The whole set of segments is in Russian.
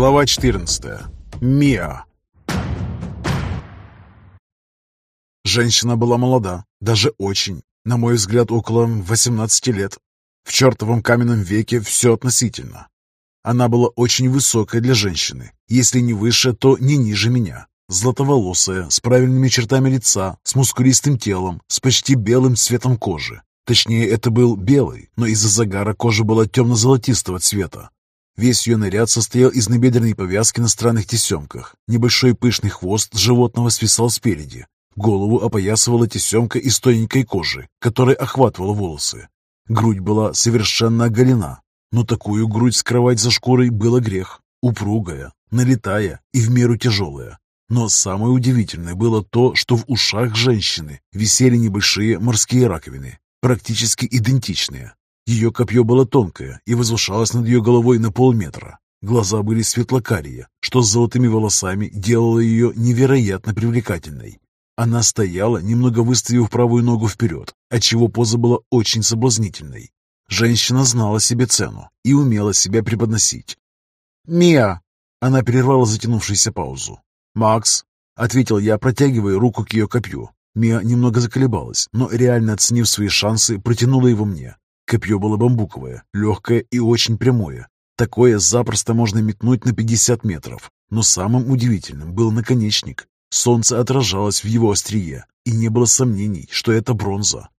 Глава 14. Миа. Женщина была молода, даже очень, на мой взгляд, около 18 лет. В чертовом каменном веке все относительно. Она была очень высокая для женщины, если не выше, то не ниже меня. Златоволосая, с правильными чертами лица, с мускулистым телом, с почти белым цветом кожи. Точнее, это был белый, но из-за загара кожа была темно-золотистого цвета. Весь ее наряд состоял из набедренной повязки на странных тесемках. Небольшой пышный хвост животного свисал спереди. Голову опоясывала тесемка из тоненькой кожи, которая охватывала волосы. Грудь была совершенно оголена, но такую грудь скрывать за шкурой было грех. Упругая, налетая и в меру тяжелая. Но самое удивительное было то, что в ушах женщины висели небольшие морские раковины, практически идентичные, ее копье было тонкое и возвышалось над ее головой на полметра. Глаза были светлокарие, что с золотыми волосами делало ее невероятно привлекательной. Она стояла, немного выставив правую ногу вперед, отчего поза была очень соблазнительной. Женщина знала себе цену и умела себя преподносить. «Мия!» Она прервала затянувшуюся паузу. «Макс!» — ответил я, протягивая руку к ее копью. Мия немного заколебалась, но, реально оценив свои шансы, протянула его мне. Копье было бамбуковое, легкое и очень прямое. Такое запросто можно метнуть на 50 метров. Но самым удивительным был наконечник. Солнце отражалось в его острие, и не было сомнений, что это бронза.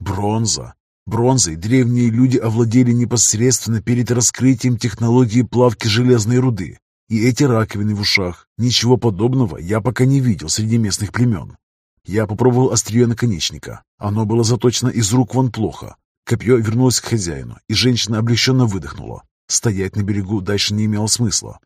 Бронза. Бронзой древние люди овладели непосредственно перед раскрытием технологии плавки железной руды. И эти раковины в ушах. Ничего подобного я пока не видел среди местных племен. Я попробовал острие наконечника. Оно было заточено из рук вон плохо, Копье вернулось к хозяину, и женщина облегченно выдохнула. Стоять на берегу дальше не имело смысла.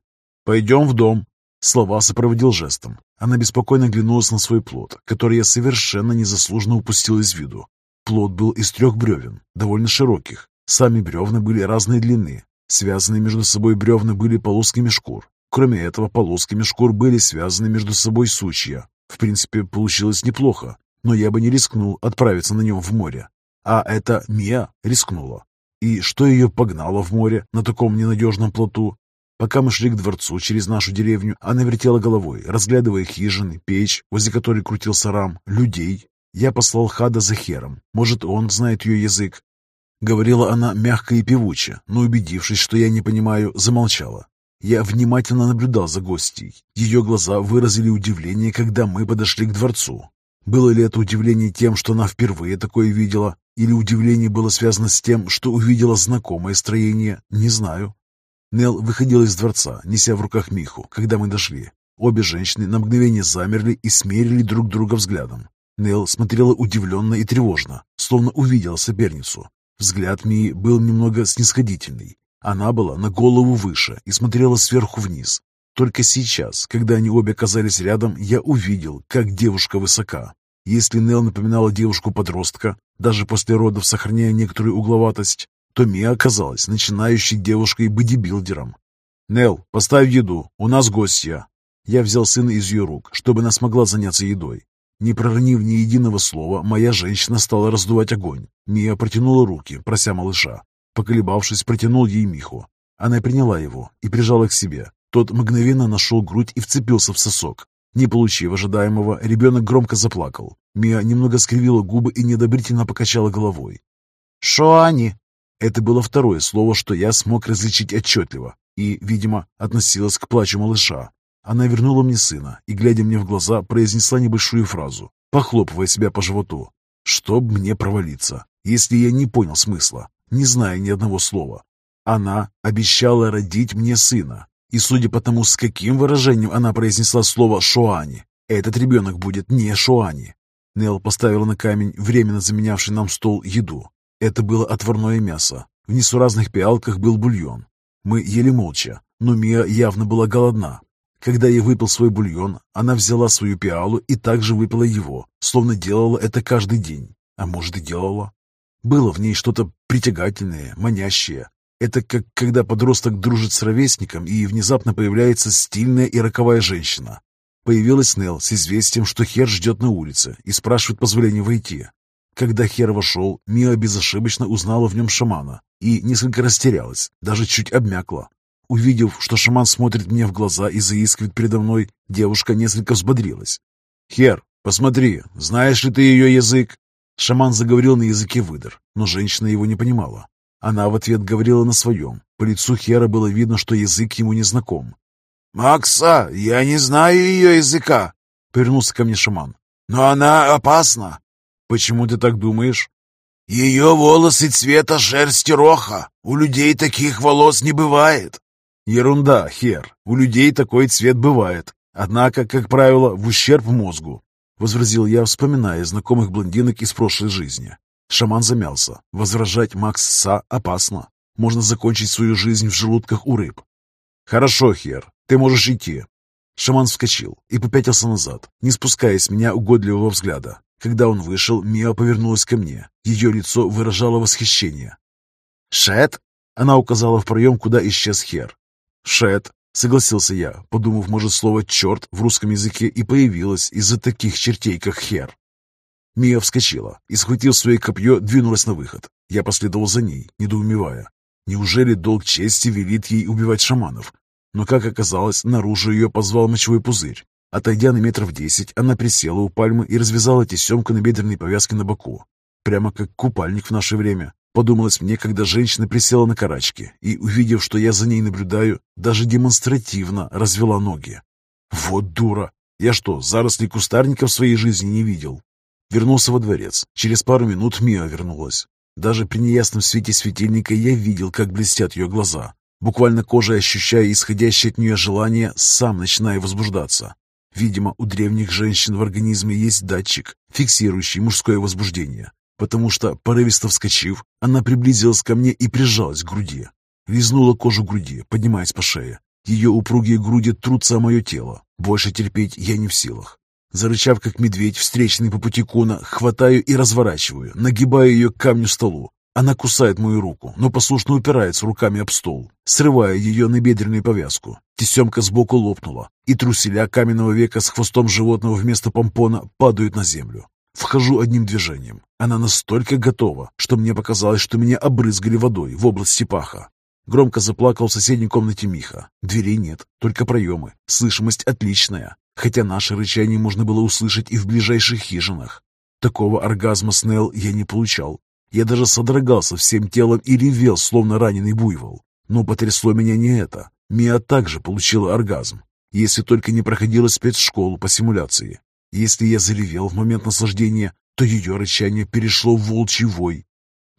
«Пойдем в дом», Слова сопроводил жестом. Она беспокойно глянулась на свой плод, который я совершенно незаслуженно упустил из виду. Плод был из трех бревен, довольно широких. Сами бревна были разной длины. Связанные между собой бревна были полосками шкур. Кроме этого, полосками шкур были связаны между собой сучья. В принципе, получилось неплохо, но я бы не рискнул отправиться на нем в море. А эта Мия рискнула. И что ее погнало в море на таком ненадежном плоту? Пока мы шли к дворцу через нашу деревню, она вертела головой, разглядывая хижины, печь, возле которой крутился рам, людей. Я послал Хада за Хером. Может, он знает ее язык. Говорила она мягко и певуче, но, убедившись, что я не понимаю, замолчала. Я внимательно наблюдал за гостьей. Ее глаза выразили удивление, когда мы подошли к дворцу. Было ли это удивление тем, что она впервые такое видела, или удивление было связано с тем, что увидела знакомое строение, не знаю. Нел выходила из дворца, неся в руках Миху, когда мы дошли. Обе женщины на мгновение замерли и смерили друг друга взглядом. Нел смотрела удивленно и тревожно, словно увидела соперницу. Взгляд Мии был немного снисходительный. Она была на голову выше и смотрела сверху вниз. Только сейчас, когда они обе оказались рядом, я увидел, как девушка высока. Если Нел напоминала девушку-подростка, даже после родов сохраняя некоторую угловатость, то Мия оказалась начинающей девушкой-бодибилдером. «Нел, поставь еду, у нас гостья». Я взял сына из ее рук, чтобы она смогла заняться едой. Не проронив ни единого слова, моя женщина стала раздувать огонь. Мия протянула руки, прося малыша. Поколебавшись, протянул ей Миху. Она приняла его и прижала к себе. Тот мгновенно нашел грудь и вцепился в сосок. Не получив ожидаемого, ребенок громко заплакал. Мия немного скривила губы и недобрительно покачала головой. «Шоани!» Это было второе слово, что я смог различить отчетливо, и, видимо, относилось к плачу малыша. Она вернула мне сына и, глядя мне в глаза, произнесла небольшую фразу, похлопывая себя по животу. «Чтоб мне провалиться, если я не понял смысла, не зная ни одного слова. Она обещала родить мне сына, и судя по тому, с каким выражением она произнесла слово «шуани», этот ребенок будет не шуани. Нел поставила на камень, временно заменявший нам стол, еду. Это было отварное мясо. В несуразных пиалках был бульон. Мы ели молча, но Мия явно была голодна. Когда я выпил свой бульон, она взяла свою пиалу и также выпила его, словно делала это каждый день. А может и делала. Было в ней что-то притягательное, манящее, это как когда подросток дружит с ровесником, и внезапно появляется стильная и роковая женщина. Появилась Нелл с известием, что Хер ждет на улице и спрашивает позволения войти. Когда Хер вошел, Мия безошибочно узнала в нем шамана и несколько растерялась, даже чуть обмякла. увидев, что шаман смотрит мне в глаза и заискивает передо мной, девушка несколько взбодрилась. «Хер, посмотри, знаешь ли ты ее язык?» Шаман заговорил на языке выдр, но женщина его не понимала. Она в ответ говорила на своем. По лицу Хера было видно, что язык ему не знаком. «Макса, я не знаю ее языка», — повернулся ко мне шаман. «Но она опасна». «Почему ты так думаешь?» «Ее волосы цвета шерсти роха. У людей таких волос не бывает». «Ерунда, Хер. У людей такой цвет бывает. Однако, как правило, в ущерб мозгу», — возразил я, вспоминая знакомых блондинок из прошлой жизни. Шаман замялся. Возражать Макс Са опасно. Можно закончить свою жизнь в желудках у рыб. «Хорошо, Хер, ты можешь идти». Шаман вскочил и попятился назад, не спуская с меня угодливого взгляда. Когда он вышел, Мия повернулась ко мне. Ее лицо выражало восхищение. «Шет?» — она указала в проем, куда исчез Хер. «Шет», — согласился я, подумав, может, слово «черт» в русском языке и появилось из-за таких чертей, как Хер. Мия вскочила и, схватив свое копье, двинулась на выход. Я последовал за ней, недоумевая. Неужели долг чести велит ей убивать шаманов? Но, как оказалось, наружу ее позвал мочевой пузырь. Отойдя на метров десять, она присела у пальмы и развязала тесемку на бедренной повязке на боку. Прямо как купальник в наше время. Подумалось мне, когда женщина присела на карачки и, увидев, что я за ней наблюдаю, даже демонстративно развела ноги. Вот дура! Я что, заросли кустарника в своей жизни не видел? Вернулся во дворец. Через пару минут Мия вернулась. Даже при неясном свете светильника я видел, как блестят ее глаза. Буквально кожей ощущая исходящее от нее желание, сам начинаю возбуждаться. Видимо, у древних женщин в организме есть датчик, фиксирующий мужское возбуждение. Потому что, порывисто вскочив, она приблизилась ко мне и прижалась к груди. Лизнула кожу груди, поднимаясь по шее. Ее упругие груди трутся о мое тело. Больше терпеть я не в силах. Зарычав, как медведь, встречный по пути куна, хватаю и разворачиваю, нагибаю ее к камню столу. Она кусает мою руку, но послушно упирается руками об стол, срывая ее на бедренную повязку. Тесемка сбоку лопнула, и труселя каменного века с хвостом животного вместо помпона падают на землю. Вхожу одним движением. Она настолько готова, что мне показалось, что меня обрызгали водой в области паха. Громко заплакал в соседней комнате Миха. Дверей нет, только проемы. Слышимость отличная хотя наше рычание можно было услышать и в ближайших хижинах. Такого оргазма с Нелл я не получал. Я даже содрогался всем телом и ревел, словно раненый буйвол. Но потрясло меня не это. Мия также получила оргазм, если только не проходила спецшколу по симуляции. Если я заревел в момент наслаждения, то ее рычание перешло в волчий вой.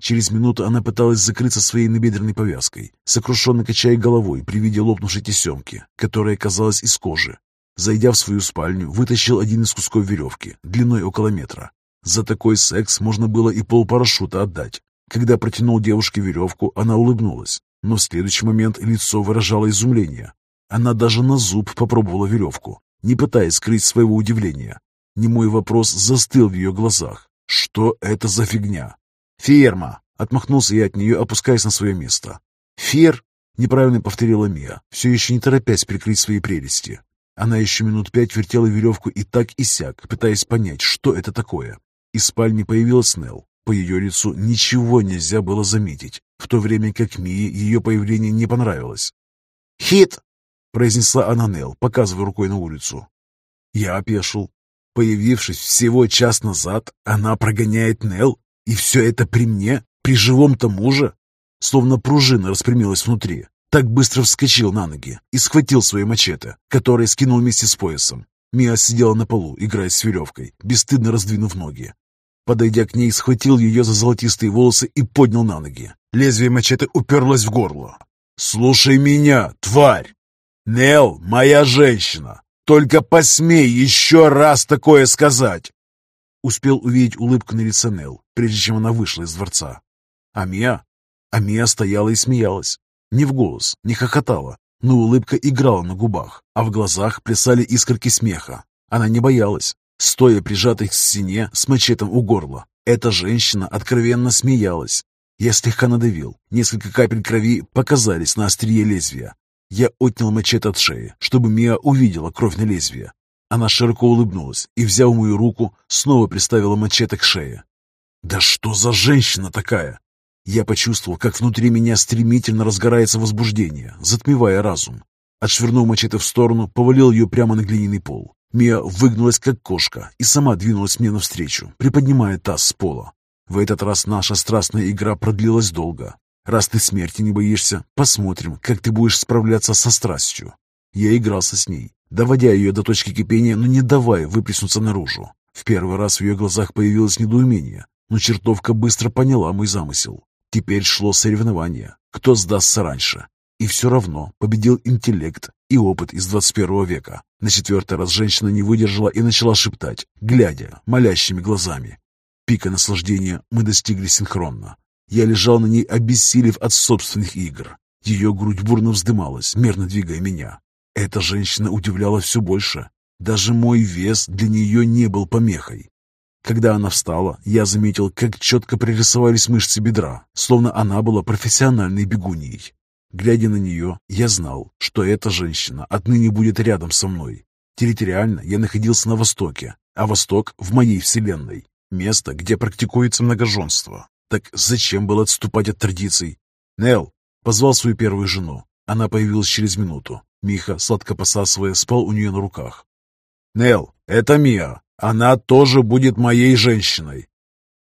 Через минуту она пыталась закрыться своей набедренной повязкой, сокрушенно качая головой при виде лопнувшей тесемки, которая казалась из кожи. Зайдя в свою спальню, вытащил один из кусков веревки, длиной около метра. За такой секс можно было и полпарашюта отдать. Когда протянул девушке веревку, она улыбнулась, но в следующий момент лицо выражало изумление. Она даже на зуб попробовала веревку, не пытаясь скрыть своего удивления. Немой вопрос застыл в ее глазах. Что это за фигня? «Ферма!» — отмахнулся я от нее, опускаясь на свое место. «Фер?» — неправильно повторила Мия, все еще не торопясь прикрыть свои прелести. Она еще минут пять вертела веревку и так и сяк, пытаясь понять, что это такое. Из спальни появилась Нелл. По ее лицу ничего нельзя было заметить, в то время как Мии ее появление не понравилось. «Хит!» — произнесла она Нелл, показывая рукой на улицу. Я опешил. Появившись всего час назад, она прогоняет Нелл, и все это при мне, при живом-то муже? Словно пружина распрямилась внутри. Так быстро вскочил на ноги и схватил свое мачете, которое скинул вместе с поясом. Мия сидела на полу, играя с веревкой, бесстыдно раздвинув ноги. Подойдя к ней, схватил ее за золотистые волосы и поднял на ноги. Лезвие мачете уперлось в горло. «Слушай меня, тварь! Нел, моя женщина! Только посмей еще раз такое сказать!» Успел увидеть улыбку на лице Нел, прежде чем она вышла из дворца. А Мия? А Мия стояла и смеялась. Не в голос, не хохотала, но улыбка играла на губах, а в глазах плясали искорки смеха. Она не боялась, стоя прижатой к стене с мачетом у горла. Эта женщина откровенно смеялась. Я слегка надавил. Несколько капель крови показались на острие лезвия. Я отнял мачете от шеи, чтобы Мия увидела кровь на лезвие. Она широко улыбнулась и, взяв мою руку, снова приставила мачете к шее. «Да что за женщина такая?» Я почувствовал, как внутри меня стремительно разгорается возбуждение, затмевая разум. Отшвырнув мачете в сторону, повалил ее прямо на глиняный пол. Мия выгнулась, как кошка, и сама двинулась мне навстречу, приподнимая таз с пола. В этот раз наша страстная игра продлилась долго. Раз ты смерти не боишься, посмотрим, как ты будешь справляться со страстью. Я игрался с ней, доводя ее до точки кипения, но не давая выплеснуться наружу. В первый раз в ее глазах появилось недоумение, но чертовка быстро поняла мой замысел. Теперь шло соревнование, кто сдастся раньше. И все равно победил интеллект и опыт из 21 века. На четвертый раз женщина не выдержала и начала шептать, глядя молящими глазами. Пика наслаждения мы достигли синхронно. Я лежал на ней, обессилев от собственных игр. Ее грудь бурно вздымалась, мерно двигая меня. Эта женщина удивляла все больше. Даже мой вес для нее не был помехой. Когда она встала, я заметил, как четко пририсовались мышцы бедра, словно она была профессиональной бегуньей. Глядя на нее, я знал, что эта женщина отныне будет рядом со мной. Территориально я находился на Востоке, а Восток в моей вселенной. Место, где практикуется многоженство. Так зачем было отступать от традиций? Нел позвал свою первую жену. Она появилась через минуту. Миха, сладко посасывая, спал у нее на руках. Нел, это Мия. Она тоже будет моей женщиной.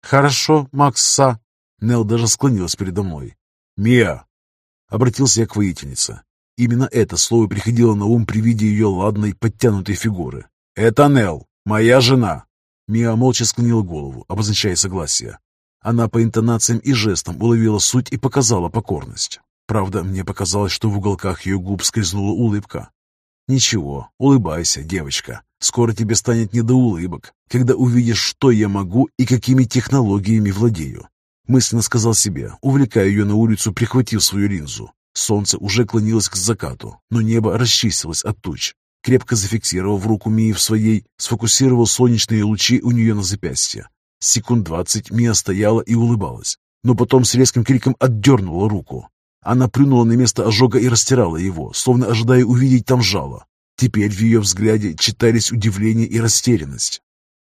Хорошо, Макса. Нел даже склонилась передо мной. Мия. Обратился я к воительнице. Именно это слово приходило на ум при виде ее ладной, подтянутой фигуры. Это Нел, моя жена. Мия молча склонила голову, обозначая согласие. Она по интонациям и жестам уловила суть и показала покорность. Правда, мне показалось, что в уголках ее губ скользнула улыбка. «Ничего, улыбайся, девочка. Скоро тебе станет не до улыбок, когда увидишь, что я могу и какими технологиями владею». Мысленно сказал себе, увлекая ее на улицу, прихватив свою линзу. Солнце уже клонилось к закату, но небо расчистилось от туч. Крепко зафиксировав руку Мии в своей, сфокусировал солнечные лучи у нее на запястье. Секунд двадцать Мия стояла и улыбалась, но потом с резким криком отдернула руку. Она плюнула на место ожога и растирала его, словно ожидая увидеть там жало. Теперь в ее взгляде читались удивление и растерянность.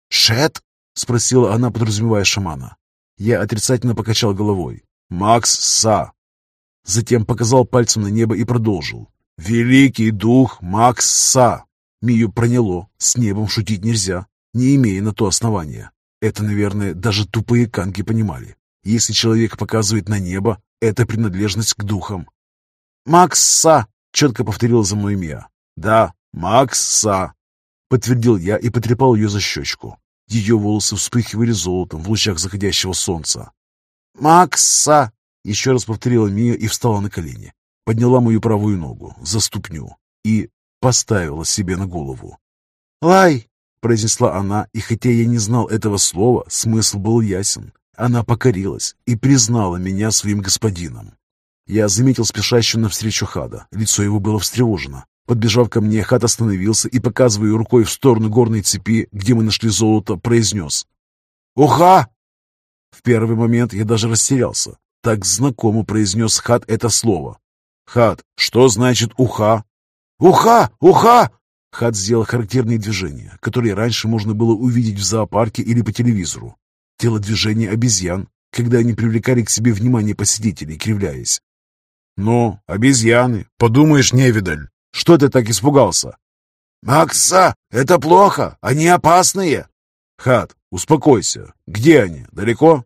«Шет?» — спросила она, подразумевая шамана. Я отрицательно покачал головой. «Макс Са!» Затем показал пальцем на небо и продолжил. «Великий дух Макса!» Мию проняло, с небом шутить нельзя, не имея на то основания. Это, наверное, даже тупые канги понимали. Если человек показывает на небо, это принадлежность к духам. «Макса!» — четко повторил за мной Мия. «Да, Макса!» — подтвердил я и потрепал ее за щечку. Ее волосы вспыхивали золотом в лучах заходящего солнца. «Макса!» — еще раз повторила Мия и встала на колени подняла мою правую ногу за ступню и поставила себе на голову. «Лай!» — произнесла она, и хотя я не знал этого слова, смысл был ясен. Она покорилась и признала меня своим господином. Я заметил спешащую навстречу Хада. Лицо его было встревожено. Подбежав ко мне, Хад остановился и, показывая рукой в сторону горной цепи, где мы нашли золото, произнес «Уха!» В первый момент я даже растерялся. Так знакомо произнес Хад это слово. Хат, что значит уха? Уха! Уха! Хат сделал характерные движения, которые раньше можно было увидеть в зоопарке или по телевизору. Телодвижение обезьян, когда они привлекали к себе внимание посетителей, кривляясь. «Ну, обезьяны, подумаешь, невидаль, что ты так испугался?» «Макса, это плохо, они опасные!» «Хат, успокойся. Где они? Далеко?»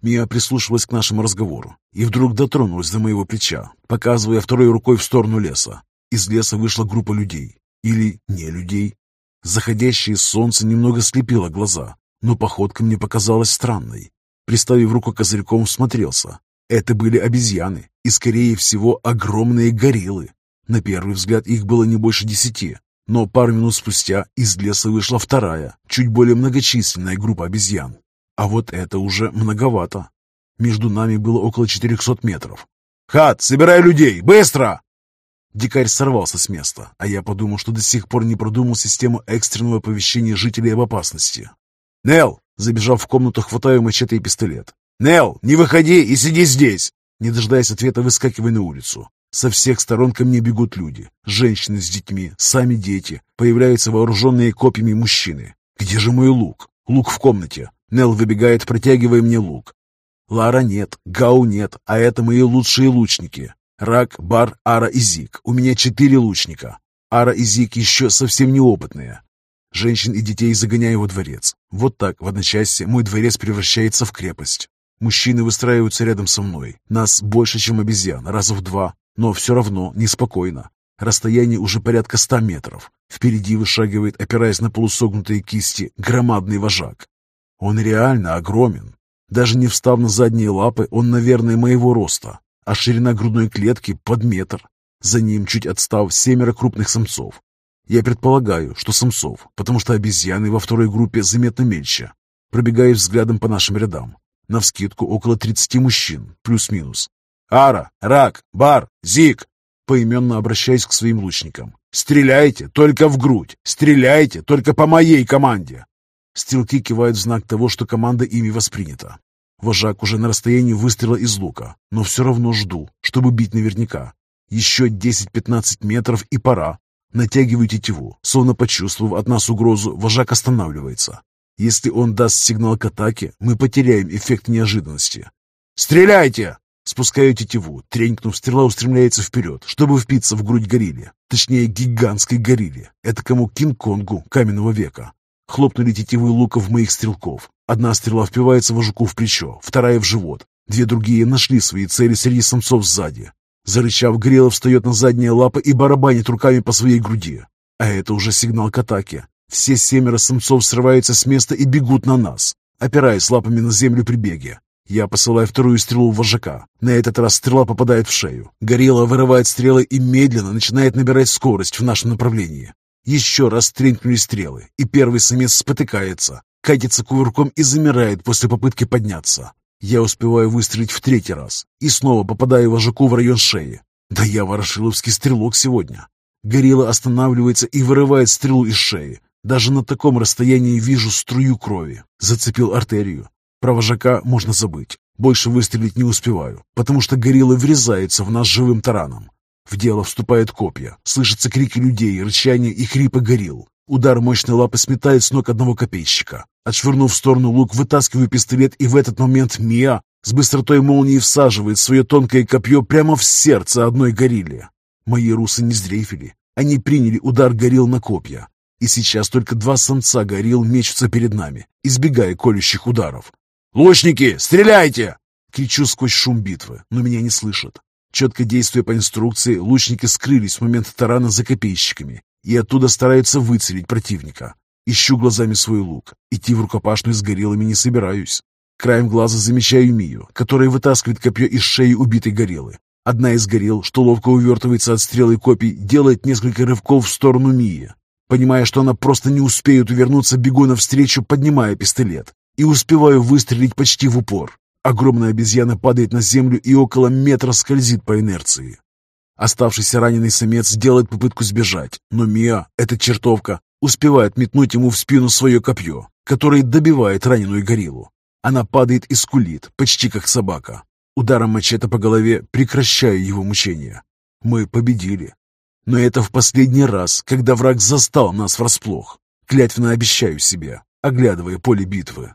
Мия прислушивалась к нашему разговору и вдруг дотронулась до моего плеча, показывая второй рукой в сторону леса. Из леса вышла группа людей. Или не людей. Заходящее солнце немного слепило глаза, но походка мне показалась странной. Приставив руку козырьком, всмотрелся. Это были обезьяны и, скорее всего, огромные гориллы. На первый взгляд их было не больше десяти, но пару минут спустя из леса вышла вторая, чуть более многочисленная группа обезьян. А вот это уже многовато. Между нами было около 400 метров. «Хат, собирай людей! Быстро!» Дикарь сорвался с места, а я подумал, что до сих пор не продумал систему экстренного оповещения жителей об опасности. «Нел!» Забежав в комнату, хватаю мачете и пистолет. «Нел, не выходи и сиди здесь!» Не дожидаясь ответа, выскакивай на улицу. Со всех сторон ко мне бегут люди. Женщины с детьми, сами дети. Появляются вооруженные копьями мужчины. Где же мой лук? Лук в комнате. Нел выбегает, протягивая мне лук. Лара нет, Гау нет, а это мои лучшие лучники. Рак, Бар, Ара и Зик. У меня четыре лучника. Ара и Зик еще совсем неопытные. Женщин и детей загоняю во дворец. Вот так, в одночасье, мой дворец превращается в крепость. Мужчины выстраиваются рядом со мной. Нас больше, чем обезьян, раза в два. Но все равно неспокойно. Расстояние уже порядка ста метров. Впереди вышагивает, опираясь на полусогнутые кисти, громадный вожак. Он реально огромен. Даже не встав на задние лапы, он, наверное, моего роста, а ширина грудной клетки под метр. За ним, чуть отстав, семеро крупных самцов. Я предполагаю, что самцов, потому что обезьяны во второй группе заметно мельче. Пробегаю взглядом по нашим рядам. Навскидку около 30 мужчин, плюс-минус. «Ара! Рак! Бар! Зик!» Поименно обращаюсь к своим лучникам. «Стреляйте только в грудь! Стреляйте только по моей команде!» Стрелки кивают в знак того, что команда ими воспринята. Вожак уже на расстоянии выстрела из лука, но все равно жду, чтобы бить наверняка. Еще 10-15 метров и пора. Натягиваю тетиву, словно почувствовав от нас угрозу, вожак останавливается. Если он даст сигнал к атаке, мы потеряем эффект неожиданности. «Стреляйте!» Спускаю тетиву, тренькнув, стрела устремляется вперед, чтобы впиться в грудь горилле. Точнее, гигантской горилле. Это кому Кинг-Конгу каменного века. Хлопнули тетивы луков моих стрелков. Одна стрела впивается вожаку в плечо, вторая в живот. Две другие нашли свои цели среди самцов сзади. Зарычав, Грела встает на задние лапы и барабанит руками по своей груди. А это уже сигнал к атаке. Все семеро самцов срываются с места и бегут на нас, опираясь лапами на землю при беге. Я посылаю вторую стрелу в вожака. На этот раз стрела попадает в шею. Горилла вырывает стрелы и медленно начинает набирать скорость в нашем направлении. Еще раз тренькнули стрелы, и первый самец спотыкается, катится кувырком и замирает после попытки подняться. Я успеваю выстрелить в третий раз и снова попадаю вожаку в район шеи. Да я ворошиловский стрелок сегодня. Горилла останавливается и вырывает стрелу из шеи. Даже на таком расстоянии вижу струю крови. Зацепил артерию. Про вожака можно забыть. Больше выстрелить не успеваю, потому что горилла врезается в нас живым тараном. В дело вступают копья, слышатся крики людей, рычание и хрипы горил. Удар мощной лапы сметает с ног одного копейщика. Отшвырнув в сторону лук, вытаскиваю пистолет, и в этот момент Мия с быстротой молнии всаживает свое тонкое копье прямо в сердце одной горилле. Мои русы не сдрейфили. Они приняли удар горил на копья. И сейчас только два самца горил мечутся перед нами, избегая колющих ударов. «Лучники, стреляйте!» Кричу сквозь шум битвы, но меня не слышат. Четко действуя по инструкции, лучники скрылись в момент тарана за копейщиками и оттуда стараются выцелить противника. Ищу глазами свой лук. Идти в рукопашную с гориллами не собираюсь. Краем глаза замечаю Мию, которая вытаскивает копье из шеи убитой гориллы. Одна из горилл, что ловко увертывается от стрелы копий, делает несколько рывков в сторону Мии. Понимая, что она просто не успеет увернуться, бегу навстречу, поднимая пистолет. И успеваю выстрелить почти в упор. Огромная обезьяна падает на землю и около метра скользит по инерции. Оставшийся раненый самец делает попытку сбежать, но Мия, эта чертовка, успевает метнуть ему в спину свое копье, которое добивает раненую гориллу. Она падает и скулит, почти как собака. Ударом мачете по голове прекращаю его мучения. Мы победили. Но это в последний раз, когда враг застал нас врасплох. Клятвенно обещаю себе, оглядывая поле битвы.